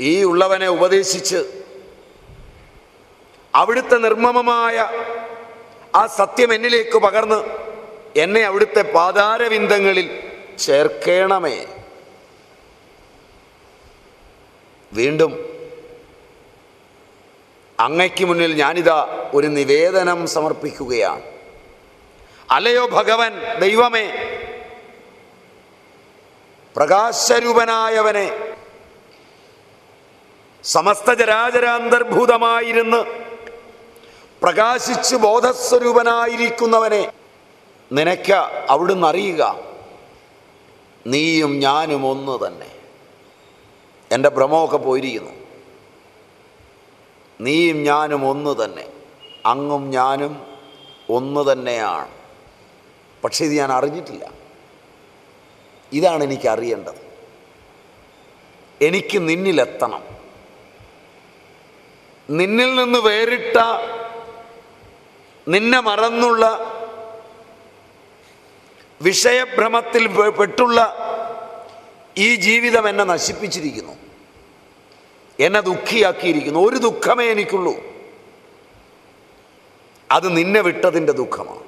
ഈ ഉള്ളവനെ ഉപദേശിച്ച് അവിടുത്തെ നിർമ്മമമായ ആ സത്യം എന്നിലേക്ക് പകർന്ന് എന്നെ അവിടുത്തെ പാതാരവിന്ദങ്ങളിൽ ചേർക്കണമേ. വീണ്ടും അങ്ങയ്ക്ക് മുന്നിൽ ഞാനിതാ ഒരു നിവേദനം സമർപ്പിക്കുകയാണ്. അലയോ ഭഗവൻ ദൈവമേ പ്രകാശരൂപനായവനെ സമസ്ത ചരാചരാന്തർഭൂതമായിരുന്ന് പ്രകാശിച്ച് ബോധസ്വരൂപനായിരിക്കുന്നവനെ നിനക്ക് അവിടുന്ന് അറിയുക. നീയും ഞാനും ഒന്ന് തന്നെ. എന്റെ ഭ്രമമൊക്കെ പോയിരിക്കുന്നു. നീയും ഞാനും ഒന്ന് തന്നെ. അങ്ങും ഞാനും ഒന്ന് തന്നെയാണ്. പക്ഷേ ഇത് ഞാൻ അറിഞ്ഞിട്ടില്ല. ഇതാണ് എനിക്ക് അറിയേണ്ടത്. എനിക്ക് നിന്നിലെത്തണം. നിന്നിൽ നിന്ന് വേറിട്ട നിന്നെ മറന്നുള്ള വിഷയഭ്രമത്തിൽ പെട്ടുള്ള ഈ ജീവിതം എന്നെ നശിപ്പിച്ചിരിക്കുന്നു. എന്നെ ദുഃഖിയാക്കിയിരിക്കുന്നു. ഒരു ദുഃഖമേ എനിക്കുള്ളൂ. അത് നിന്നെ വിട്ടതിന്റെ ദുഃഖമാണ്.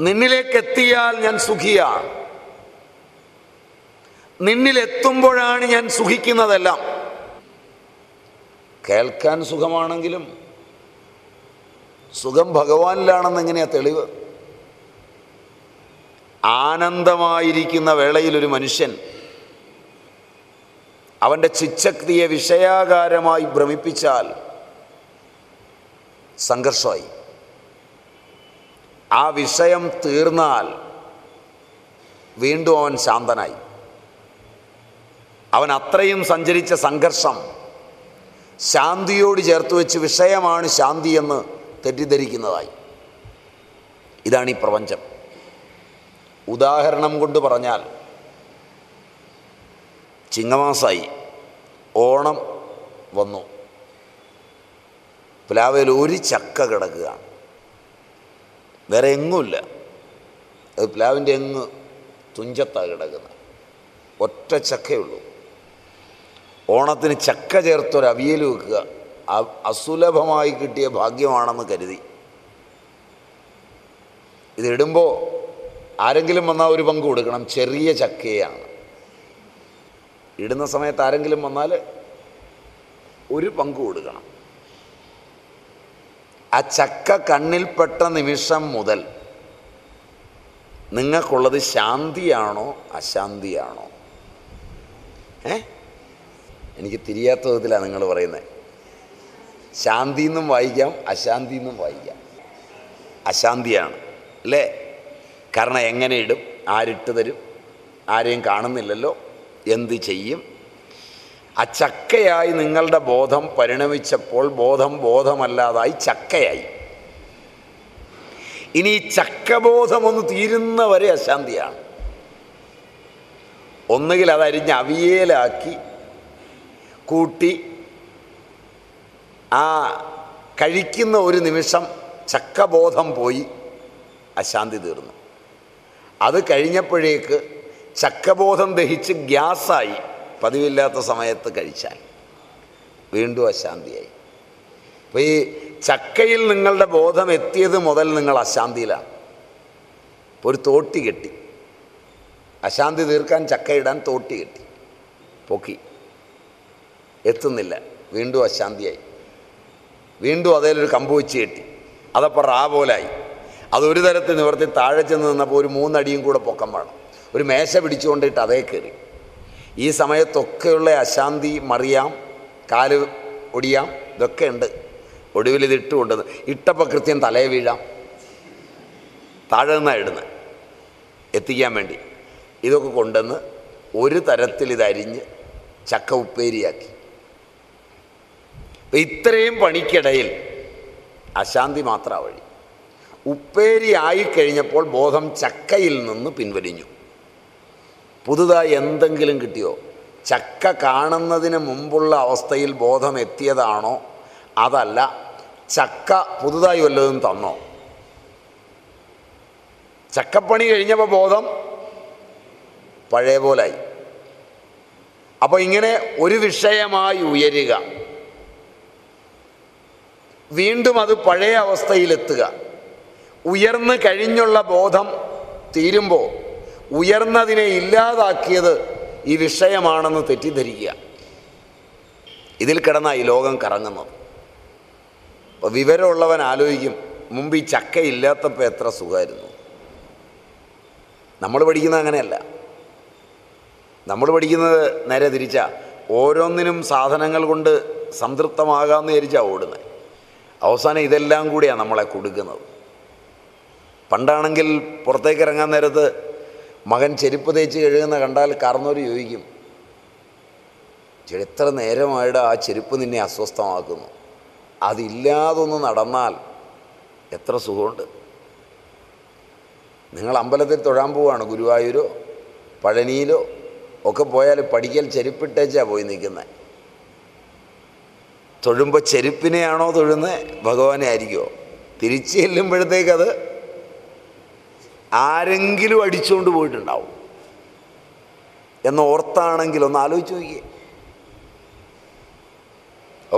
നിന്നിലേക്ക് എത്തിയാൽ ഞാൻ സുഖിയാണ്. നിന്നിലെത്തുമ്പോഴാണ് ഞാൻ സുഖിക്കുന്നതെല്ലാം. കേൾക്കാൻ സുഖമാണെങ്കിലും സുഖം ഭഗവാനിലാണെന്ന് എങ്ങനെയാ തെളിവ്? ആനന്ദമായിരിക്കുന്ന വേളയിലൊരു മനുഷ്യൻ അവന്റെ ചിച്ചക്തിയെ വിഷയാകാരമായി ഭ്രമിപ്പിച്ചാൽ സംഘർഷമായി. ആ വിഷയം തീർന്നാൽ വീണ്ടും അവൻ ശാന്തനായി. അവൻ അത്രയും സഞ്ചരിച്ച സംഘർഷം ശാന്തിയോട് ചേർത്ത് വെച്ച് വിഷയമാണ് ശാന്തി എന്ന് തെറ്റിദ്ധരിക്കുന്നതായി. ഇതാണ് ഈ പ്രപഞ്ചം. ഉദാഹരണം കൊണ്ട് പറഞ്ഞാൽ ചിങ്ങമാസായി ഓണം വന്നു. പ്ലാവയിൽ ഒരു ചക്ക കിടക്കുകയാണ്. വേറെ എങ്ങുമില്ല. അത് പ്ലാവിന്റെ എങ്ങ് തുഞ്ചത്താണ് കിടക്കുന്നത്. ഒറ്റ ചക്കയുള്ളൂ ഓണത്തിന് ചക്ക ചേർത്തൊരു അവിയൽ വെക്കുക. അസുലഭമായി കിട്ടിയ ഭാഗ്യമാണെന്ന് കരുതി. ഇതിടുമ്പോൾ ആരെങ്കിലും വന്നാൽ ഒരു പങ്ക് കൊടുക്കണം. ചെറിയ ചക്കയാണ്. ഇടുന്ന സമയത്ത് ആരെങ്കിലും വന്നാൽ ഒരു പങ്ക് കൊടുക്കണം. ആ ചക്ക കണ്ണിൽപ്പെട്ട നിമിഷം മുതൽ നിങ്ങൾക്കുള്ളത് ശാന്തിയാണോ അശാന്തിയാണോ? ഏ? എനിക്ക് തിരിയാത്ത വിധത്തിലാണ് നിങ്ങൾ പറയുന്നത് ശാന്തി എന്നും വായിക്കാം അശാന്തി എന്നും വായിക്കാം. അശാന്തിയാണ് അല്ലേ? കാരണം എങ്ങനെ ഇടും ആരിട്ട് തരും ആരെയും കാണുന്നില്ലല്ലോ എന്ത് ചെയ്യും? ആ ചക്കയായി നിങ്ങളുടെ ബോധം പരിണമിച്ചപ്പോൾ ബോധം ബോധമല്ലാതായി ചക്കയായി. ഇനി ഈ ചക്കബോധം ഒന്ന് തീരുന്നവരെ അശാന്തിയാണ്. ഒന്നുകിൽ അതരിഞ്ഞ് അവിയേലാക്കി കൂട്ടി ആ കഴിക്കുന്ന ഒരു നിമിഷം ചക്കബോധം പോയി അശാന്തി തീർന്നു. അത് കഴിഞ്ഞപ്പോഴേക്ക് ചക്കബോധം ദഹിച്ച് ഗ്യാസായി പതിവില്ലാത്ത സമയത്ത് കഴിച്ചാൽ വീണ്ടും അശാന്തിയായി. അപ്പോൾ ഈ ചക്കയിൽ നിങ്ങളുടെ ബോധം എത്തിയത് മുതൽ നിങ്ങൾ അശാന്തിയിലാണ്. ഒരു തോട്ടി കെട്ടി. അശാന്തി തീർക്കാൻ ചക്കയിടാൻ തോട്ടി കെട്ടി. പൊക്കി. എത്തുന്നില്ല. വീണ്ടും അശാന്തിയായി വീണ്ടും അതേലൊരു കമ്പ് വെച്ച് കെട്ടി. അതപ്പോൾ റാ പോലായി. അതൊരു തരത്തിൽ നിവർത്തി താഴെ ചെന്ന് നിന്നപ്പോൾ ഒരു മൂന്നടിയും കൂടെ പൊക്കം വേണം. ഒരു മേശ പിടിച്ചുകൊണ്ടിട്ട് അതേ കയറി. ഈ സമയത്തൊക്കെയുള്ള അശാന്തി മറിയാം കാൽ ഒടിയാം ഇതൊക്കെ ഉണ്ട്. ഒടുവിൽ ഇത് കൊണ്ടുവന്ന് ഇട്ടപ്പോൾ കൃത്യം തലയെ വീഴാം. താഴെ നിന്നാണ് ഇടുന്നത് എത്തിക്കാൻ വേണ്ടി. ഇതൊക്കെ കൊണ്ടുവന്ന് ഒരു തരത്തിൽ ഇതരിഞ്ഞ് ചക്ക ഉപ്പേരിയാക്കി. ഇത്രയും പണിക്കിടയിൽ അശാന്തി മാത്ര വഴി. ഉപ്പേരി ആയിക്കഴിഞ്ഞപ്പോൾ ബോധം ചക്കയിൽ നിന്ന് പിൻവലിഞ്ഞു. പുതുതായി എന്തെങ്കിലും കിട്ടിയോ? ചക്ക കാണുന്നതിന് മുമ്പുള്ള അവസ്ഥയിൽ ബോധം എത്തിയതാണോ? അതല്ല ചക്ക പുതുതായി വല്ലതും തന്നോ? ചക്കപ്പണി കഴിഞ്ഞപ്പോൾ ബോധം പഴയ പോലായി അപ്പോൾ ഇങ്ങനെ ഒരു വിഷയമായി ഉയരുക. വീണ്ടും അത് പഴയ അവസ്ഥയിലെത്തുക. ഉയർന്നു കഴിഞ്ഞുള്ള ബോധം തീരുമ്പോൾ ഉയർന്നതിനെ ഇല്ലാതാക്കിയത് ഈ വിഷയമാണെന്ന് തെറ്റിദ്ധരിക്കുക. ഇതിൽ കിടന്ന ഈ ലോകം കറങ്ങുന്നത്. അപ്പോൾ വിവരമുള്ളവൻ ആലോചിക്കും മുമ്പ് ഈ ചക്കയില്ലാത്തപ്പോൾ എത്ര സുഖമായിരുന്നു നമ്മൾ പഠിക്കുന്നത് അങ്ങനെയല്ല. നമ്മൾ പഠിക്കുന്നത് നേരെ തിരിച്ചാൽ ഓരോന്നിനും സാധനങ്ങൾ കൊണ്ട് സംതൃപ്തമാകാമെന്ന് വിചാരിച്ചാണ് ഓടുന്നത് അവസാനം ഇതെല്ലാം കൂടിയാണ് നമ്മളെ കൊടുക്കുന്നത്. പണ്ടാണെങ്കിൽ പുറത്തേക്ക് ഇറങ്ങാൻ നേരത്ത് മകൻ ചെരുപ്പ് തേച്ച് കഴുകുന്ന കണ്ടാൽ കാർന്നവർ ചോദിക്കും എത്ര നേരമായിട്ട് ആ ചെരുപ്പ് നിന്നെ അസ്വസ്ഥമാക്കുന്നു. അതില്ലാതൊന്ന് നടന്നാൽ എത്ര സുഖമുണ്ട്? നിങ്ങൾ അമ്പലത്തിൽ തൊഴാൻ പോവുകയാണ് ഗുരുവായൂരോ പഴനിയിലോ ഒക്കെ പോയാൽ പഠിക്കൽ ചെരുപ്പിട്ടേച്ചാണ് പോയി നിൽക്കുന്നത് തൊഴുമ്പോൾ ചെരുപ്പിനെയാണോ തൊഴുന്നത് ഭഗവാനെ ആയിരിക്കുമോ തിരിച്ചു അത് ആരെങ്കിലും അടിച്ചുകൊണ്ട് പോയിട്ടുണ്ടാവും. എന്ന് ഓർത്താണെങ്കിൽ ഒന്ന് ആലോചിച്ച് നോക്കിയേ.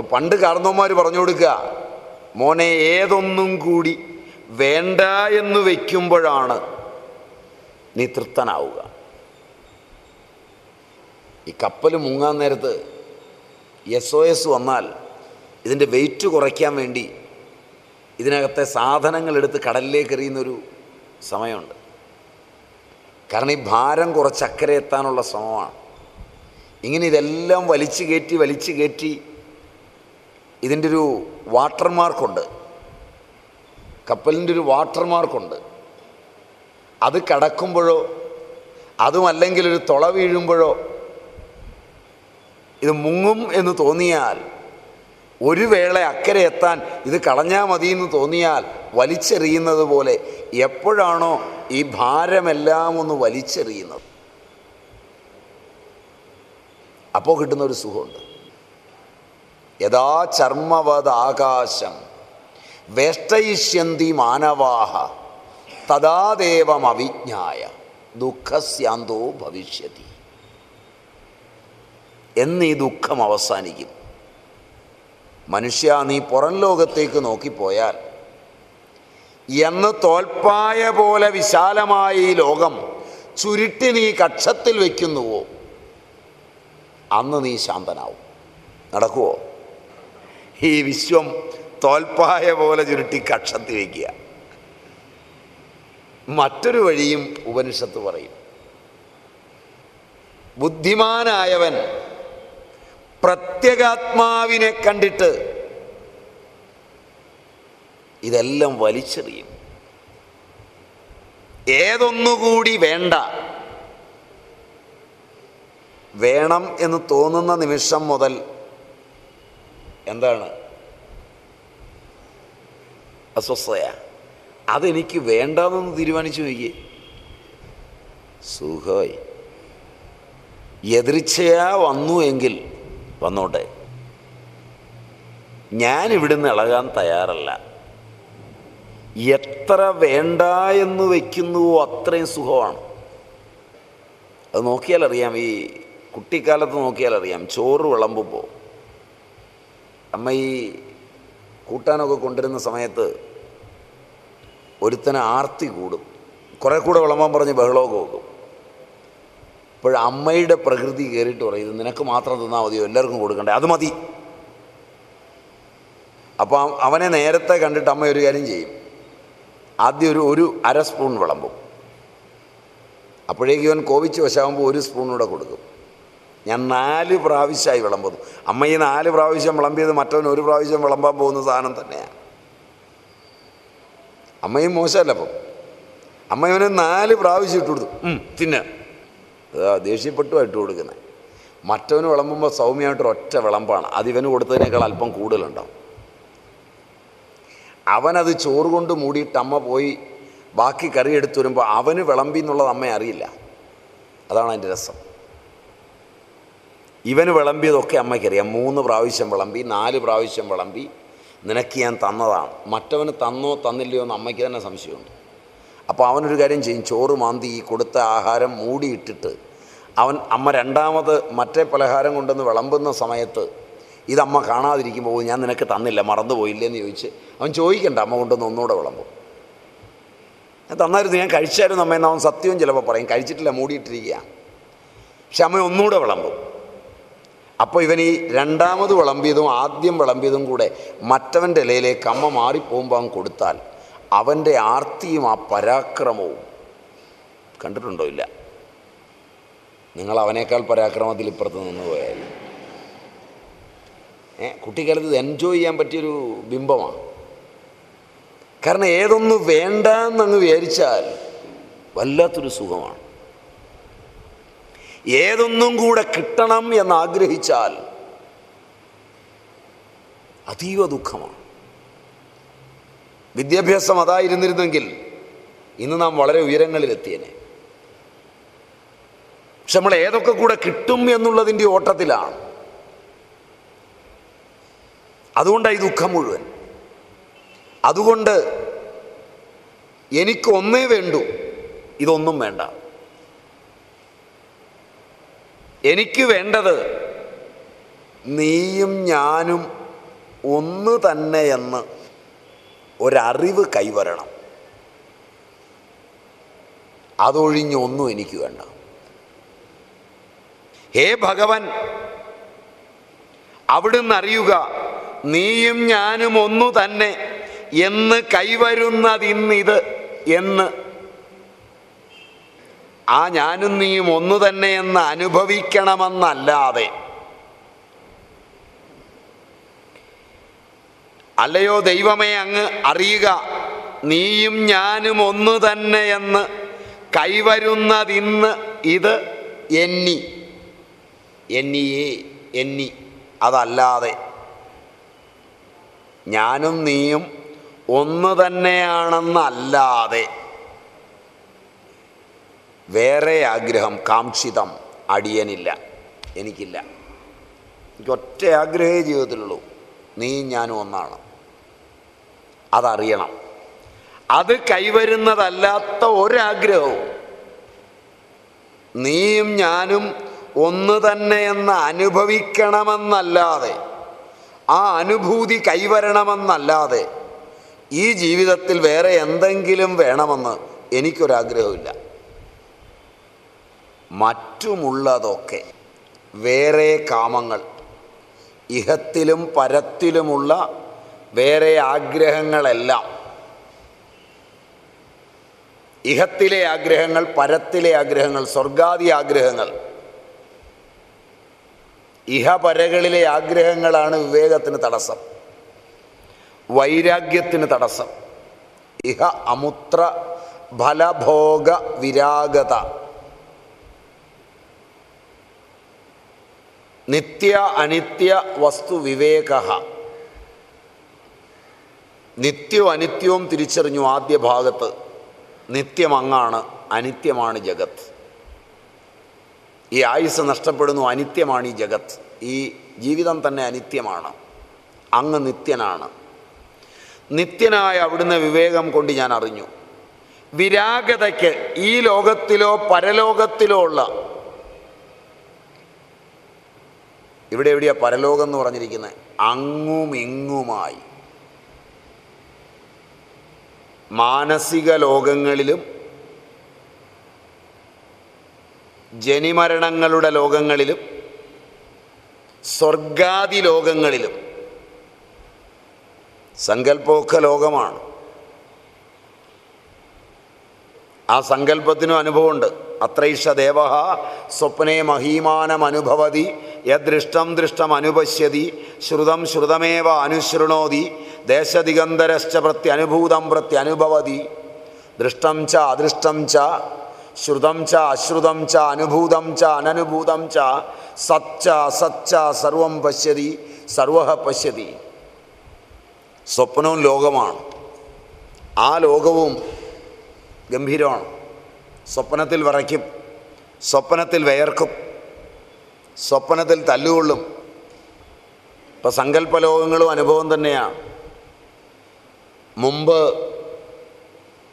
പണ്ട് കാർന്നോന്മാർ പറഞ്ഞു കൊടുക്കുക മോനെ ഏതൊന്നും കൂടി വേണ്ട എന്ന് വയ്ക്കുമ്പോഴാണ് നീ തൃപ്തനാവുക. ഈ കപ്പൽ മുങ്ങാൻ നേരത്ത് എസ് ഒ എസ് വന്നാൽ ഇതിന്റെ വെയിറ്റ് കുറയ്ക്കാൻ വേണ്ടി ഇതിനകത്തെ സാധനങ്ങൾ എടുത്ത് കടലിലേക്ക് എറിയുന്നൊരു സമയമുണ്ട്. കാരണം ഈ ഭാരം കുറച്ച് അക്കരെ എത്താനുള്ള ശ്രമമാണ്. ഇങ്ങനെ ഇതെല്ലാം വലിച്ചു കയറ്റി വലിച്ചു കയറ്റി ഇതിന്റെ ഒരു വാട്ടർമാർക്കുണ്ട് കപ്പലിന്റെ ഒരു വാട്ടർമാർക്കുണ്ട് അത് കടക്കുമ്പോഴോ അതുമല്ലെങ്കിൽ ഒരു തുള വീഴുമ്പോഴോ ഇത് മുങ്ങും എന്ന് തോന്നിയാൽ ഒരു വേള അക്കരെ എത്താൻ ഇത് കളഞ്ഞാൽ മതി എന്ന് തോന്നിയാൽ വലിച്ചെറിയുന്നത് പോലെ എപ്പോഴാണോ ഈ ഭാരമെല്ലാം ഒന്ന് വലിച്ചെറിയുന്നത്? അപ്പോൾ കിട്ടുന്ന ഒരു സുഖമുണ്ട്. യഥാ ചർമ്മവത് ആകാശം വേഷ്ടയിഷ്യന്തി മാനവാഹ തഥാദേവം അവിജ്ഞായ ദുഃഖസ്യാന്തോ ഭവിഷ്യതി. എന്നീ ദുഃഖം അവസാനിക്കും. മനുഷ്യ നീ പുറം ലോകത്തേക്ക് നോക്കിപ്പോയാൽ എന്ന് തോൽപ്പായ പോലെ വിശാലമായ ഈ ലോകം ചുരുട്ടി നീ കക്ഷത്തിൽ വയ്ക്കുന്നുവോ അന്ന് നീ ശാന്തനാവും. നടക്കുവോ? ഈ വിശ്വം തോൽപ്പായ പോലെ ചുരുട്ടി കക്ഷത്തിൽ വയ്ക്കുക മറ്റൊരു വഴിയും ഉപനിഷത്ത് പറയും. ബുദ്ധിമാനായവൻ പ്രത്യേകാത്മാവിനെ കണ്ടിട്ട് ഇതെല്ലാം വലിച്ചെറിയും. ഏതൊന്നുകൂടി വേണ്ട. വേണം എന്ന് തോന്നുന്ന നിമിഷം മുതൽ എന്താണ്? അസ്വസ്ഥയ. അതെനിക്ക് വേണ്ടാന്നൊന്ന് തീരുമാനിച്ചു നോക്കിയേ. സുഖമായി. എതിർച്ചയാ വന്നു എങ്കിൽ വന്നോട്ടെ. ഞാൻ ഇവിടുന്ന് ഇളകാൻ തയ്യാറല്ല. എത്ര വേണ്ട എന്ന് വയ്ക്കുന്നുവോ അത്രയും സുഖമാണ്. അത് നോക്കിയാൽ അറിയാം ഈ കുട്ടിക്കാലത്ത് നോക്കിയാൽ അറിയാം ചോറ് വിളമ്പുമ്പോൾ. അമ്മ ഈ കൂട്ടാനൊക്കെ കൊണ്ടുവരുന്ന സമയത്ത് ഒരുത്തനെ ആർത്തി കൂടും. കുറേ കൂടെ വിളമ്പാൻ പറഞ്ഞ് ബഹളമൊക്കെ വെക്കും. ഇപ്പോൾ അമ്മയുടെ പ്രകൃതി കയറിയിട്ട് പറയും നിനക്ക് മാത്രം തന്നാൽ മതിയോ? എല്ലാവർക്കും കൊടുക്കണ്ടേ? അത് മതി. അപ്പോൾ അവനെ നേരത്തെ കണ്ടിട്ട് അമ്മ ഒരു കാര്യം ചെയ്യും. ആദ്യം ഒരു ഒരു അര സ്പൂൺ വിളമ്പും. അപ്പോഴേക്കും ഇവൻ കോവിച്ച് വശാകുമ്പോൾ ഒരു സ്പൂൺ കൂടെ കൊടുക്കും. ഞാൻ നാല് പ്രാവശ്യമായി വിളമ്പുന്നു. അമ്മ ഈ നാല് പ്രാവശ്യം വിളമ്പിയത് മറ്റവൻ ഒരു പ്രാവശ്യം വിളമ്പാൻ പോകുന്ന സാധനം തന്നെയാണ് അമ്മയും മോശമല്ല അപ്പം അമ്മ ഇവന് നാല് പ്രാവശ്യം ഇട്ട് കൊടുത്തു. "ഉം, തിന്ന്. ദേഷ്യപ്പെട്ടു ഇട്ട് കൊടുക്കുന്നത് മറ്റവന് വിളമ്പുമ്പോൾ സൗമ്യമായിട്ടൊരു ഒറ്റ വിളമ്പാണ്. അത് ഇവന് കൊടുത്തതിനേക്കാൾ അല്പം കൂടുതലുണ്ടാവും. അവനത് ചോറ് കൊണ്ട് മൂടിയിട്ട് അമ്മ പോയി ബാക്കി കറി എടുത്തു വരുമ്പോൾ അവന് വിളമ്പി എന്നുള്ളത് അമ്മ അറിയില്ല. അതാണ് അതിന്റെ രസം. ഇവന് വിളമ്പിയതൊക്കെ അമ്മയ്ക്കറിയാം. മൂന്ന് പ്രാവശ്യം വിളമ്പി നാല് പ്രാവശ്യം വിളമ്പി നിനക്ക് ഞാൻ തന്നതാണ്. മറ്റവന് തന്നോ തന്നില്ലയോ എന്ന് അമ്മയ്ക്ക് തന്നെ സംശയമുണ്ട്. അപ്പോൾ അവനൊരു കാര്യം ചെയ്യും. ചോറ് മാന്തി ഈ കൊടുത്ത ആഹാരം മൂടിയിട്ടിട്ട് അവൻ അമ്മ രണ്ടാമത് മറ്റേ പലഹാരം കൊണ്ടുവന്ന് വിളമ്പുന്ന സമയത്ത് ഇതമ്മ കാണാതിരിക്കുമ്പോൾ ഞാൻ നിനക്ക് തന്നില്ല മറന്നുപോയില്ലേ എന്ന് ചോദിച്ച് അവൻ ചോദിക്കണ്ട അമ്മ കൊണ്ടുവന്ന് ഒന്നുകൂടെ വിളമ്പും. തന്നായിരുന്നു ഞാൻ കഴിച്ചായിരുന്നു അമ്മയെന്ന് അവൻ സത്യവും ചിലപ്പോൾ പറയും കഴിച്ചിട്ടില്ല മൂടിയിട്ടിരിക്കുക പക്ഷെ അമ്മ ഒന്നുകൂടെ വിളമ്പും. അപ്പോൾ ഇവൻ ഈ രണ്ടാമത് വിളമ്പിയതും ആദ്യം വിളമ്പിയതും കൂടെ മറ്റവന്റെ ഇലയിലേക്ക് അമ്മ മാറിപ്പോകുമ്പോൾ അവൻ കൊടുത്താൽ അവന്റെ ആർത്തിയും ആ പരാക്രമവും കണ്ടിട്ടുണ്ടോ ഇല്ല? നിങ്ങൾ അവനേക്കാൾ പരാക്രമത്തിൽ ഇപ്പുറത്ത് നിന്ന് പോയാൽ. കുട്ടിക്കാലത്ത് ഇത് എൻജോയ് ചെയ്യാൻ പറ്റിയൊരു ബിംബമാണ്. കാരണം ഏതൊന്ന് വേണ്ട എന്നങ്ങ് വിചാരിച്ചാൽ വല്ലാത്തൊരു സുഖമാണ്. ഏതൊന്നും കൂടെ കിട്ടണം എന്നാഗ്രഹിച്ചാൽ അതീവ ദുഃഖമാണ്. വിദ്യാഭ്യാസം അതായിരുന്നിരുന്നെങ്കിൽ ഇന്ന് നാം വളരെ ഉയരങ്ങളിലെത്തിയേനെ. പക്ഷെ നമ്മൾ ഏതൊക്കെ കൂടെ കിട്ടും എന്നുള്ളതിന്റെ ഓട്ടത്തിലാണ്. അതുകൊണ്ടാണ് ദുഃഖം മുഴുവൻ. അതുകൊണ്ട് എനിക്കൊന്നേ വേണ്ടു ഇതൊന്നും വേണ്ട. എനിക്ക് വേണ്ടത് നീയും ഞാനും ഒന്ന് തന്നെയെന്ന് ഒരറിവ് കൈവരണം. അതൊഴിഞ്ഞൊന്നും എനിക്ക് വേണ്ട. ഹേ ഭഗവൻ അവിടുന്ന് അറിയുക നീയും ഞാനും ഒന്നു തന്നെ എന്ന് കൈവരുന്നതിന്നിത് എന്ന്. ആ ഞാനും നീയും ഒന്നു തന്നെ എന്ന് അനുഭവിക്കണമെന്നല്ലാതെ. അല്ലയോ ദൈവമേ അങ്ങ് അറിയുക നീയും ഞാനും ഒന്നു തന്നെ എന്ന് കൈവരുന്നതിന്ന് ഇത് എന്നി എന്നിയേ എന്നി അതല്ലാതെ ഞാനും നീയും ഒന്ന് തന്നെയാണെന്നല്ലാതെ വേറെ ആഗ്രഹം കാംക്ഷിതം അടിയനില്ല എനിക്കില്ല. എനിക്ക് ഒറ്റ ആഗ്രഹമേ ജീവിതത്തിലുള്ളൂ. നീ ഞാനും ഒന്നാണ്. അതറിയണം. അത് കൈവരുന്നതല്ലാത്ത ഒരാഗ്രഹവും നീയും ഞാനും ഒന്ന് തന്നെയെന്ന് അനുഭവിക്കണമെന്നല്ലാതെ ആ അനുഭൂതി കൈവരണമെന്നല്ലാതെ ഈ ജീവിതത്തിൽ വേറെ എന്തെങ്കിലും വേണമെന്ന് എനിക്കൊരാഗ്രഹമില്ല മറ്റുമുള്ളതൊക്കെ വേറെ കാമങ്ങൾ ഇഹത്തിലും പരത്തിലുമുള്ള വേറെ ആഗ്രഹങ്ങളെല്ലാം ഇഹത്തിലെ ആഗ്രഹങ്ങൾ പരത്തിലെ ആഗ്രഹങ്ങൾ സ്വർഗാദി ആഗ്രഹങ്ങൾ ഇഹപരകളിലെ ആഗ്രഹങ്ങളാണ് വിവേകത്തിന് തടസ്സം. വൈരാഗ്യത്തിന് തടസ്സം. ഇഹ അമുത്ര ഫലഭോഗ വിരാഗത. നിത്യ അനിത്യ വസ്തു വിവേക നിത്യവും അനിത്യവും തിരിച്ചറിഞ്ഞു ആദ്യ ഭാഗത്ത് നിത്യം അങ്ങാണ് അനിത്യമാണ് ജഗത്ത്. ഈ ആയുസ് നഷ്ടപ്പെടുന്നു അനിത്യമാണ് ഈ ജഗത്ത്. ഈ ജീവിതം തന്നെ അനിത്യമാണ്. അങ്ങ് നിത്യനാണ്. നിത്യനായ അവിടുന്ന് വിവേകം കൊണ്ട് ഞാൻ അറിഞ്ഞു. വിരാഗതയ്ക്ക് ഈ ലോകത്തിലോ പരലോകത്തിലോ ഉള്ള ഇവിടെ എവിടെയാ പരലോകം എന്ന് പറഞ്ഞിരിക്കുന്നത് അങ്ങും ഇങ്ങുമായി. മാനസിക ലോകങ്ങളിലും ജനിമരണങ്ങളുടെ ലോകങ്ങളിലും സ്വർഗാദി ലോകങ്ങളിലും സങ്കല്പമൊക്കെ ലോകമാണ്. ആ സങ്കല്പത്തിനും അനുഭവമുണ്ട്. അത്രൈഷ ദേവ സ്വപ്നെ മഹീമാനം അനുഭവതി യദൃഷ്ടം ദൃഷ്ടം അനുപശ്യതി ശ്രുതം ശ്രുതമേവ അനുശൃണോതി ദേശദിഗന്ധരശ്ച പ്രത്യനുഭൂതം പ്രത്യനുഭവതി ദൃഷ്ടം ച അദൃഷ്ടം ച ശ്രുതം ച അശ്രുതം ച അനുഭൂതം ച അനനുഭൂതം ച സച്ച സച്ച സർവം പശ്യതി സർവഹ പശ്യതി. സ്വപ്നവും ലോകമാണ്. ആ ലോകവും ഗംഭീരമാണ്. സ്വപ്നത്തിൽ വിറയ്ക്കും സ്വപ്നത്തിൽ വയർക്കും. സ്വപ്നത്തിൽ തല്ലുകൊള്ളും. ഇപ്പം സങ്കല്പലോകങ്ങളും അനുഭവം തന്നെയാണ്. മുമ്പ്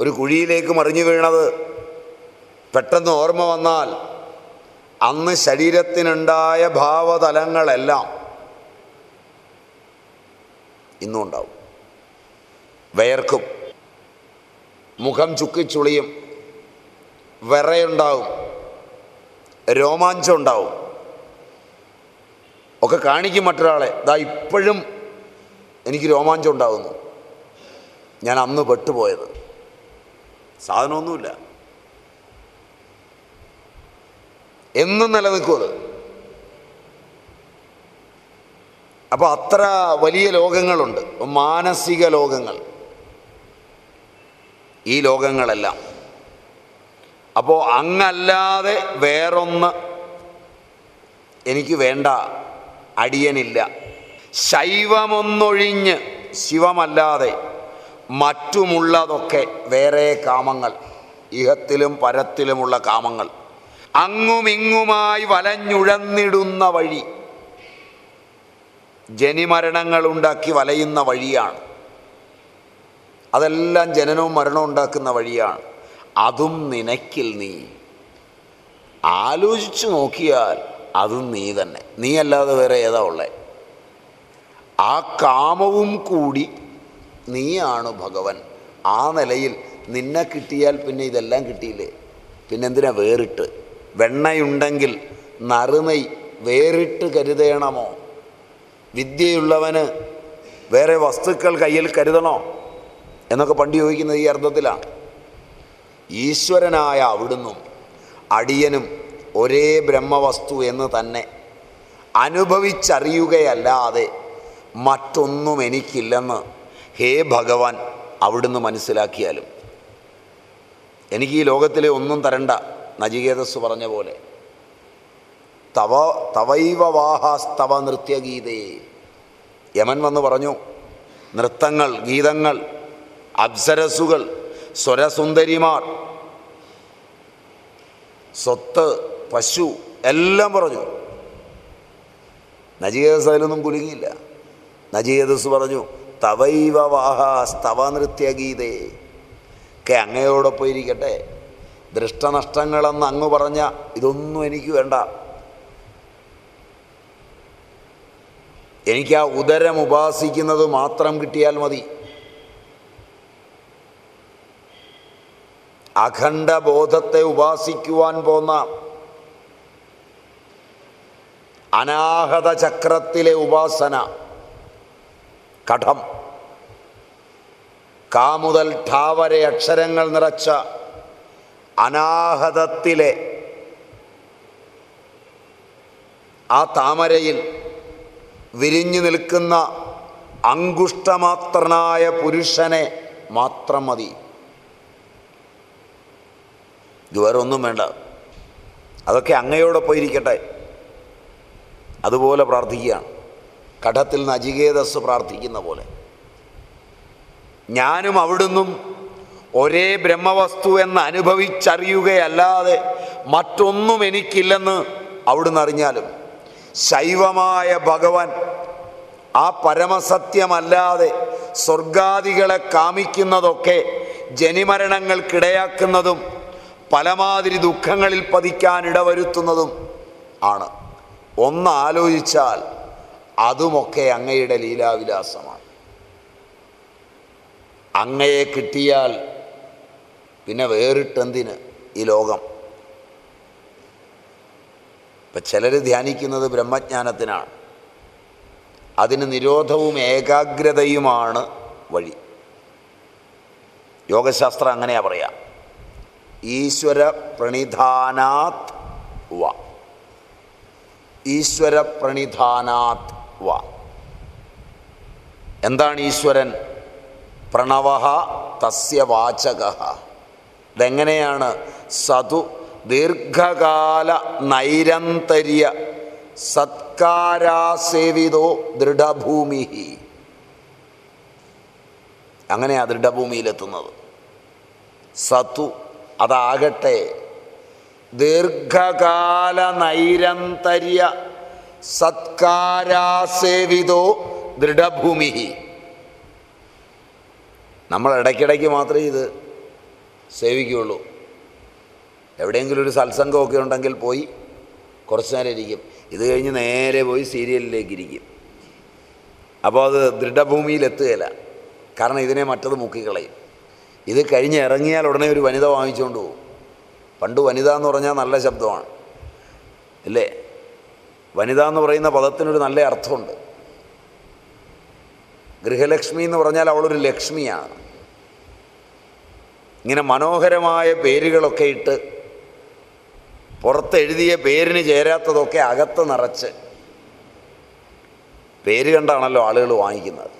ഒരു കുഴിയിലേക്ക് മറിഞ്ഞു വീണത് പെട്ടെന്ന് ഓർമ്മ വന്നാൽ അന്ന് ശരീരത്തിനുണ്ടായ ഭാവതലങ്ങളെല്ലാം ഇന്നും ഉണ്ടാവും. വയർക്കും മുഖം ചുക്കിച്ചുളിയും വിറയുണ്ടാവും രോമാഞ്ചം ഉണ്ടാവും. ഒക്കെ കാണിക്കും മറ്റൊരാളെ ഇതാ ഇപ്പോഴും എനിക്ക് രോമാഞ്ചം ഉണ്ടാകുന്നു ഞാൻ അന്ന് പെട്ടുപോയത്. സാധനമൊന്നുമില്ല. എന്നും നിലനിൽക്കും അത് അപ്പോൾ അത്ര വലിയ ലോകങ്ങളുണ്ട്. മാനസിക ലോകങ്ങൾ. ഈ ലോകങ്ങളെല്ലാം. അപ്പോൾ അങ്ങല്ലാതെ വേറൊന്ന് എനിക്ക് വേണ്ട അടിയനില്ല. ശൈവമൊന്നൊഴിഞ്ഞ് ശിവമല്ലാതെ മറ്റുമുള്ളതൊക്കെ വേറെ കാമങ്ങൾ. ഇഹത്തിലും പരത്തിലുമുള്ള കാമങ്ങൾ. അങ്ങുമിങ്ങുമായി വലഞ്ഞുഴന്നിടുന്ന വഴി. ജനിമരണങ്ങൾ ഉണ്ടാക്കി വലയുന്ന വഴിയാണ്. അതെല്ലാം ജനനവും മരണവും ഉണ്ടാക്കുന്ന വഴിയാണ്. അതും നിനക്കിൽ നീ. ആലോചിച്ചു നോക്കിയാൽ അതും നീ തന്നെ. നീ അല്ലാതെ വേറെ ഏതാ ഉള്ളത് ആ കാമവും കൂടി നീയാണ് ഭഗവൻ. ആ നിലയിൽ നിന്നെ കിട്ടിയാൽ പിന്നെ ഇതെല്ലാം കിട്ടിയില്ലേ? പിന്നെന്തിനാ വേറിട്ട്? വെണ്ണയുണ്ടെങ്കിൽ നറുനെയ് വേറിട്ട് കരുതേണമോ? വിദ്യയുള്ളവന് വേറെ വസ്തുക്കൾ കയ്യിൽ കരുതണോ? എന്നൊക്കെ പണ്ട് ചോദിക്കുന്നത് ഈ അർത്ഥത്തിലാണ്. ഈശ്വരനായ അവിടുന്നും അടിയനും ഒരേ ബ്രഹ്മവസ്തു എന്ന് തന്നെ അനുഭവിച്ചറിയുകയല്ലാതെ മറ്റൊന്നും എനിക്കില്ലെന്ന് ഹേ ഭഗവാൻ അവിടുന്ന് മനസ്സിലാക്കിയാലും. എനിക്ക് ഈ ലോകത്തിലെ ഒന്നും തരണ്ട. നചികേതസ് പറഞ്ഞ പോലെ. തവ തവൈവ വാഹാസ്തവ നൃത്യഗീതേ. യമൻ വന്ന് പറഞ്ഞു നൃത്തങ്ങൾ ഗീതങ്ങൾ അപ്സരസുകൾ സ്വരസുന്ദരിമാർ സ്വത്ത് പശു എല്ലാം പറഞ്ഞു. നജികേതസ് അതിലൊന്നും കുലുങ്ങിയില്ല. നജികേതസ് പറഞ്ഞു തവൈവ വാഹാസ്തവ നൃത്യഗീതേ. ഒക്കെ അങ്ങയോടൊപ്പം ഇരിക്കട്ടെ ദൃഷ്ടനഷ്ടങ്ങളെന്ന് അങ്ങ് പറഞ്ഞ ഇതൊന്നും എനിക്ക് വേണ്ട. എനിക്ക് ആ ഉദരം ഉപാസിക്കുന്നത് മാത്രം കിട്ടിയാൽ മതി. അഖണ്ഡ ബോധത്തെ ഉപാസിക്കുവാൻ പോന്ന അനാഹത ചക്രത്തിലെ ഉപാസന കഠം. കാമുതൽ ഠാവരെ അക്ഷരങ്ങൾ നിറച്ച അനാഹതത്തിലെ ആ താമരയിൽ വിരിഞ്ഞു നിൽക്കുന്ന അങ്കുഷ്ടമാത്രനായ പുരുഷനെ മാത്രം മതി. ഇത് വേറെ ഒന്നും വേണ്ട. അതൊക്കെ അങ്ങയോടൊപ്പം പോയിരിക്കട്ടെ. അതുപോലെ പ്രാർത്ഥിക്കുകയാണ്. കഠത്തിൽ നജികേതസ് പ്രാർത്ഥിക്കുന്ന പോലെ. ഞാനും അവിടുന്നും ഒരേ ബ്രഹ്മവസ്തു എന്ന് അനുഭവിച്ചറിയുകയല്ലാതെ മറ്റൊന്നും എനിക്കില്ലെന്ന് അവിടുന്ന് അറിഞ്ഞാലും ശൈവമായ ഭഗവാൻ ആ പരമസത്യമല്ലാതെ സ്വർഗാദികളെ കാമിക്കുന്നതൊക്കെ ജനിമരണങ്ങൾക്കിടയാക്കുന്നതും പലമാതിരി ദുഃഖങ്ങളിൽ പതിക്കാൻ ഇടവരുത്തുന്നതും ആണ്. ഒന്ന് ആലോചിച്ചാൽ അതുമൊക്കെ അങ്ങയുടെ ലീലാവിലാസമാണ്. അങ്ങയെ കിട്ടിയാൽ പിന്നെ വേറിട്ടെന്തിന് ഈ ലോകം? ഇപ്പം ചിലർ ധ്യാനിക്കുന്നത് ബ്രഹ്മജ്ഞാനത്തിനാണ്. അതിന് നിരോധവും ഏകാഗ്രതയുമാണ് വഴി. യോഗശാസ്ത്രം അങ്ങനെയാണ് പറയാം. ഈശ്വര പ്രണിധാനാത് വ. ഈശ്വര പ്രണിധാനാത് വ. എന്താണ് ഈശ്വരൻ? പ്രണവ തസ്യ വാചക. ഇതെങ്ങനെയാണ്? സതു ദീർഘകാല നൈരന്തര്യ സത്കാരാസേവിതോ ദൃഢഭൂമി അങ്ങനെയാ ദൃഢഭൂമിയിലെത്തുന്നത്. സത്തു അതാകട്ടെ ദീർഘകാല നൈരന്തര്യ സത്കാരാസേവിതോ ദൃഢഭൂമി നമ്മൾ ഇടയ്ക്കിടയ്ക്ക് മാത്രമേ ഇത് സേവിക്കുകയുള്ളൂ. എവിടെയെങ്കിലും ഒരു സത്സംഗമൊക്കെ ഉണ്ടെങ്കിൽ പോയി കുറച്ച് നേരം ഇരിക്കും. ഇത് കഴിഞ്ഞ് നേരെ പോയി സീരിയലിലേക്ക് ഇരിക്കും അപ്പോൾ അത് ദൃഢഭൂമിയിലെത്തുകയില്ല. കാരണം ഇതിനെ മറ്റത് മുക്കിക്കളയും. ഇത് കഴിഞ്ഞ് ഇറങ്ങിയാൽ ഉടനെ ഒരു വനിത വാങ്ങിച്ചുകൊണ്ട് പോകും. പണ്ട് വനിത എന്ന് പറഞ്ഞാൽ നല്ല ശബ്ദമാണ്. അല്ലേ? വനിത എന്ന് പറയുന്ന പദത്തിനൊരു നല്ല അർത്ഥമുണ്ട്. ഗൃഹലക്ഷ്മി എന്ന് പറഞ്ഞാൽ അവളൊരു ലക്ഷ്മിയാണ്. ഇങ്ങനെ മനോഹരമായ പേരുകളൊക്കെ ഇട്ട് പുറത്തെഴുതിയ പേരിന് ചേരാത്തതൊക്കെ അകത്ത് നിറച്ച് പേര് കണ്ടാണല്ലോ ആളുകൾ വാങ്ങിക്കുന്നത്.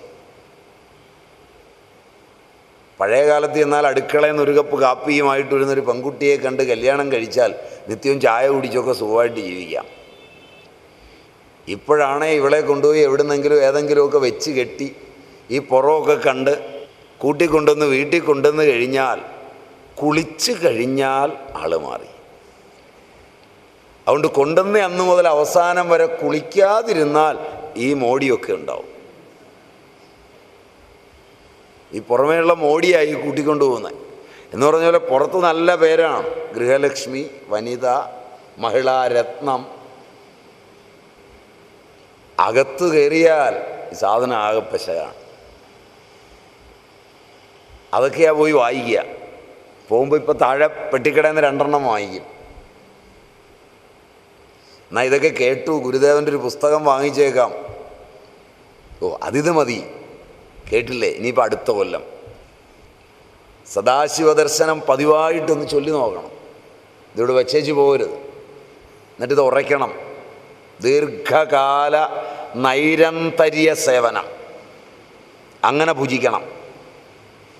പഴയ കാലത്ത് എന്നാൽ അടുക്കളയിൽ നിന്ന് ഒരു കപ്പ് കാപ്പിയുമായിട്ട് വരുന്നൊരു പെൺകുട്ടിയെ കണ്ട് കല്യാണം കഴിച്ചാൽ നിത്യവും ചായ കുടിച്ചൊക്കെ സുഖമായിട്ട് ജീവിക്കാം. ഇപ്പോഴാണേ ഇവളെ കൊണ്ടുപോയി എവിടുന്നെങ്കിലും ഏതെങ്കിലുമൊക്കെ വെച്ച് കെട്ടി ഈ പുറമൊക്കെ കണ്ട് കൂട്ടിക്കൊണ്ടുവന്ന് വീട്ടിൽ കൊണ്ടുവന്ന് കഴിഞ്ഞാൽ കുളിച്ച് കഴിഞ്ഞാൽ ആൾ മാറി. അതുകൊണ്ട് കൊണ്ടുവന്ന അന്ന് മുതൽ അവസാനം വരെ കുളിക്കാതിരുന്നാൽ ഈ മോടിയൊക്കെ ഉണ്ടാവും. ഈ പുറമേയുള്ള മോടിയായി കൂട്ടിക്കൊണ്ടുപോകുന്നത് എന്ന് പറഞ്ഞ പോലെ പുറത്ത് നല്ല പേരാണ്. ഗൃഹലക്ഷ്മി വനിത മഹിളാരത്നം അകത്ത് കയറിയാൽ ഈ സാധനം ആകെ പെശകാണ്. അതൊക്കെയാ പോയി വായിക്കുക. പോകുമ്പോൾ ഇപ്പോൾ താഴെ പെട്ടിക്കടയിൽ നിന്ന് രണ്ടെണ്ണം വാങ്ങിക്കും. എന്നാൽ ഇതൊക്കെ കേട്ടു ഗുരുദേവന്റെ ഒരു പുസ്തകം വാങ്ങിച്ചേക്കാം. ഓ അതിത് മതി. കേട്ടില്ലേ? ഇനിയിപ്പോൾ അടുത്ത കൊല്ലം. സദാശിവദർശനം പതിവായിട്ടൊന്ന് ചൊല്ലി നോക്കണം. ഇതിവിടെ വെച്ചേച്ച് പോകരുത്. എന്നിട്ടിത് ഉറയ്ക്കണം. ദീർഘകാല നൈരന്തര്യ സേവനം. അങ്ങനെ ഭുജിക്കണം.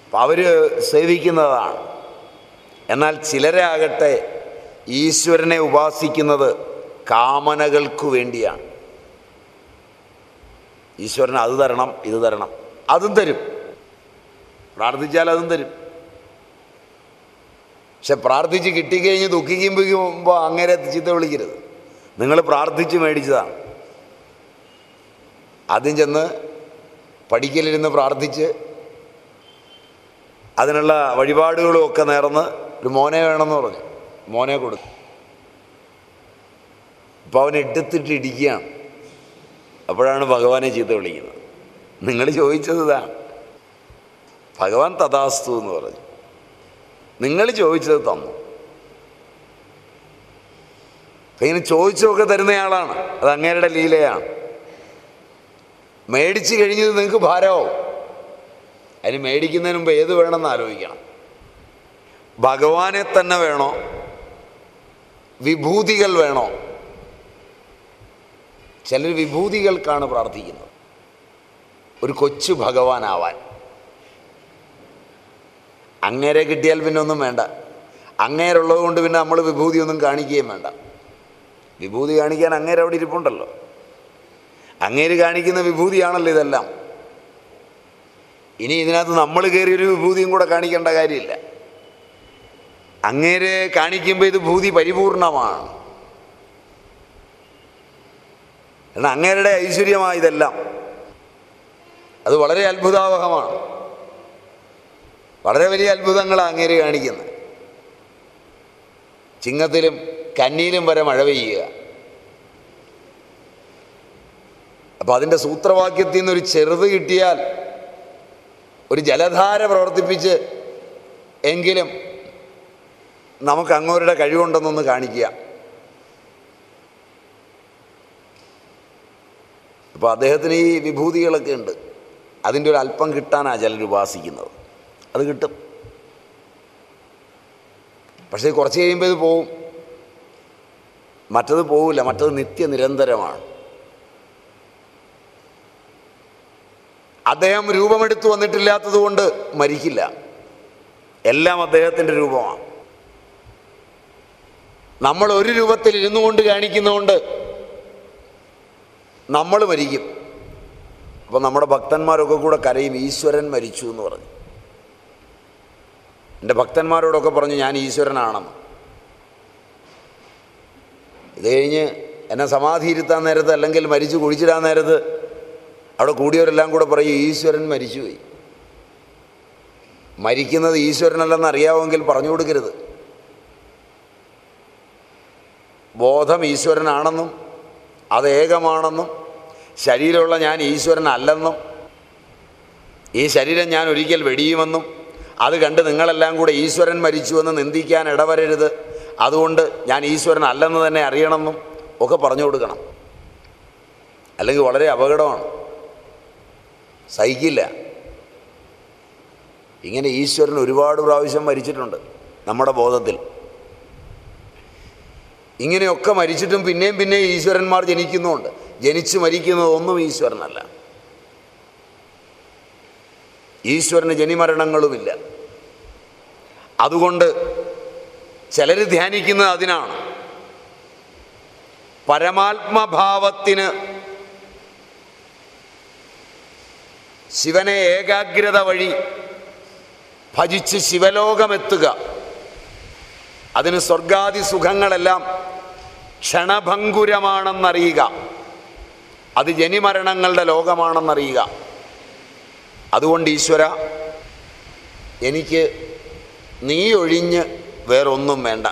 അപ്പം അവർ സേവിക്കുന്നതാണ്. എന്നാൽ ചിലരാകട്ടെ ഈശ്വരനെ ഉപാസിക്കുന്നത് കാമനകൾക്കു വേണ്ടിയാണ്. ഈശ്വരൻ അത് തരണം ഇത് തരണം അതും തരും. പ്രാർത്ഥിച്ചാൽ അതും തരും. പക്ഷെ പ്രാർത്ഥിച്ച് കിട്ടിക്കഴിഞ്ഞ് ദുഃഖിക്കുമ്പോൾ അങ്ങനെ ചീത്ത വിളിക്കരുത്. നിങ്ങൾ പ്രാർത്ഥിച്ച് മേടിച്ചതാണ്. ആദ്യം ചെന്ന് പഠിക്കലിരുന്ന് പ്രാർത്ഥിച്ച് അതിനുള്ള വഴിപാടുകളും ഒക്കെ നേർന്ന് ഒരു മോനെ വേണമെന്ന് പറഞ്ഞു. മോനെ കൊടുത്തു. അപ്പോൾ അവൻ എടുത്തിട്ട് ഇടിക്കുകയാണ്. അപ്പോഴാണ് ഭഗവാനെ ചീത്ത വിളിക്കുന്നത്. നിങ്ങൾ ചോദിച്ചത് ഇതാണ് ഭഗവാൻ തഥാസ്തു എന്ന് പറഞ്ഞു. നിങ്ങൾ ചോദിച്ചത് തന്നു. ഇങ്ങനെ ചോദിച്ചൊക്കെ തരുന്നയാളാണ്. അത് അങ്ങേരുടെ ലീലയാണ്. മേടിച്ചു കഴിഞ്ഞത് നിങ്ങൾക്ക് ഭാരമാവും. അതിന് മേടിക്കുന്നതിന് മുമ്പ് ഏത് വേണമെന്ന് ആലോചിക്കണം. ഭഗവാനെ തന്നെ വേണോ? വിഭൂതികൾ വേണോ? ചിലർ വിഭൂതികൾക്കാണ് പ്രാർത്ഥിക്കുന്നത്. ഒരു കൊച്ചു ഭഗവാനാവാൻ. അങ്ങേരെ കിട്ടിയാൽ പിന്നെ ഒന്നും വേണ്ട. അങ്ങേരുള്ളത് കൊണ്ട് പിന്നെ നമ്മൾ വിഭൂതി ഒന്നും കാണിക്കുകയും വേണ്ട. വിഭൂതി കാണിക്കാൻ അങ്ങേരെ അവിടെ ഇരിപ്പുണ്ടല്ലോ. അങ്ങേര് കാണിക്കുന്ന വിഭൂതിയാണല്ലോ ഇതെല്ലാം. ഇനി ഇതിനകത്ത് നമ്മൾ കയറിയൊരു വിഭൂതിയും കൂടെ കാണിക്കേണ്ട കാര്യമില്ല. അങ്ങേര് കാണിക്കുമ്പോൾ ഇത് ഭൂതി പരിപൂർണമാണ്. കാരണം അങ്ങേരുടെ ഐശ്വര്യമാണ് ഇതെല്ലാം. അത് വളരെ അത്ഭുതാവഹമാണ്. വളരെ വലിയ അത്ഭുതങ്ങളാണ് അങ്ങേര് കാണിക്കുന്നത്. ചിങ്ങത്തിലും കന്നിയിലും വരെ മഴ പെയ്യുക. അപ്പം അതിന്റെ സൂത്രവാക്യത്തിൽ നിന്നൊരു ചെറുത് കിട്ടിയാൽ ഒരു ജലധാര പ്രവർത്തിപ്പിച്ച് എങ്കിലും നമുക്ക് അങ്ങോരുടെ കഴിവുണ്ടെന്നൊന്ന് കാണിക്കുക. അപ്പോൾ അദ്ദേഹത്തിന് ഈ വിഭൂതികളൊക്കെ ഉണ്ട്. അതിന്റെ ഒരു അല്പം കിട്ടാനാണ് ചിലർ ഉപാസിക്കുന്നത്. അത് കിട്ടും. പക്ഷേ കുറച്ച് കഴിയുമ്പോൾ ഇത് പോവും. മറ്റത് പോവില്ല. മറ്റത് നിത്യനിരന്തരമാണ്. അദ്ദേഹം രൂപമെടുത്തു വന്നിട്ടില്ലാത്തതുകൊണ്ട് മരിക്കില്ല. എല്ലാം അദ്ദേഹത്തിന്റെ രൂപമാണ്. നമ്മൾ ഒരു രൂപത്തിൽ ഇരുന്നു കൊണ്ട് കാണിക്കുന്നതുകൊണ്ട് നമ്മൾ മരിക്കും. അപ്പോൾ നമ്മുടെ ഭക്തന്മാരൊക്കെ കൂടെ കരയും ഈശ്വരൻ മരിച്ചു എന്ന് പറഞ്ഞു. എന്റെ ഭക്തന്മാരോടൊക്കെ പറഞ്ഞു ഞാൻ ഈശ്വരനാണെന്ന്. ഇത് കഴിഞ്ഞ് എന്നെ സമാധി ഇരുത്താൻ നേരത്ത് അല്ലെങ്കിൽ മരിച്ചു കുഴിച്ചിടാൻ നേരത്ത് അവിടെ കൂടിയവരെല്ലാം കൂടെ പറയും ഈശ്വരൻ മരിച്ചുപോയി. മരിക്കുന്നത് ഈശ്വരനല്ലെന്ന് അറിയാമെങ്കിൽ പറഞ്ഞു കൊടുക്കരുത്. ബോധം ഈശ്വരനാണെന്നും അത് ഏകമാണെന്നും ശരീരമുള്ള ഞാൻ ഈശ്വരനല്ലെന്നും ഈ ശരീരം ഞാൻ ഒരിക്കൽ വെടിയുമെന്നും അത് കണ്ട് നിങ്ങളെല്ലാം കൂടെ ഈശ്വരൻ മരിച്ചുവെന്ന് നിന്ദിക്കാൻ ഇടവരരുത്. അതുകൊണ്ട് ഞാൻ ഈശ്വരൻ അല്ലെന്ന് തന്നെ അറിയണമെന്നും ഒക്കെ പറഞ്ഞു കൊടുക്കണം. അല്ലെങ്കിൽ വളരെ അപകടമാണ്. സഹിക്കില്ല. ഇങ്ങനെ ഈശ്വരൻ ഒരുപാട് പ്രാവശ്യം മരിച്ചിട്ടുണ്ട് നമ്മുടെ ബോധത്തിൽ. ഇങ്ങനെയൊക്കെ മരിച്ചിട്ടും പിന്നെയും പിന്നെയും ഈശ്വരന്മാർ ജനിക്കുന്നുണ്ട്. ജനിച്ച് മരിക്കുന്നതൊന്നും ഈശ്വരനല്ല. ഈശ്വരന് ജനിമരണങ്ങളുമില്ല. അതുകൊണ്ട് ചിലർ ധ്യാനിക്കുന്നത് അതിനാണ്. പരമാത്മഭാവത്തിന് ശിവനെ ഏകാഗ്രത വഴി ഭജിച്ച് ശിവലോകമെത്തുക. അതിന് സ്വർഗാദി സുഖങ്ങളെല്ലാം ക്ഷണഭങ്കുരമാണെന്നറിയുക. അത് ജനിമരണങ്ങളുടെ ലോകമാണെന്നറിയുക. അതുകൊണ്ട് ഈശ്വര എനിക്ക് നീ ഒഴിഞ്ഞ് വേറൊന്നും വേണ്ട.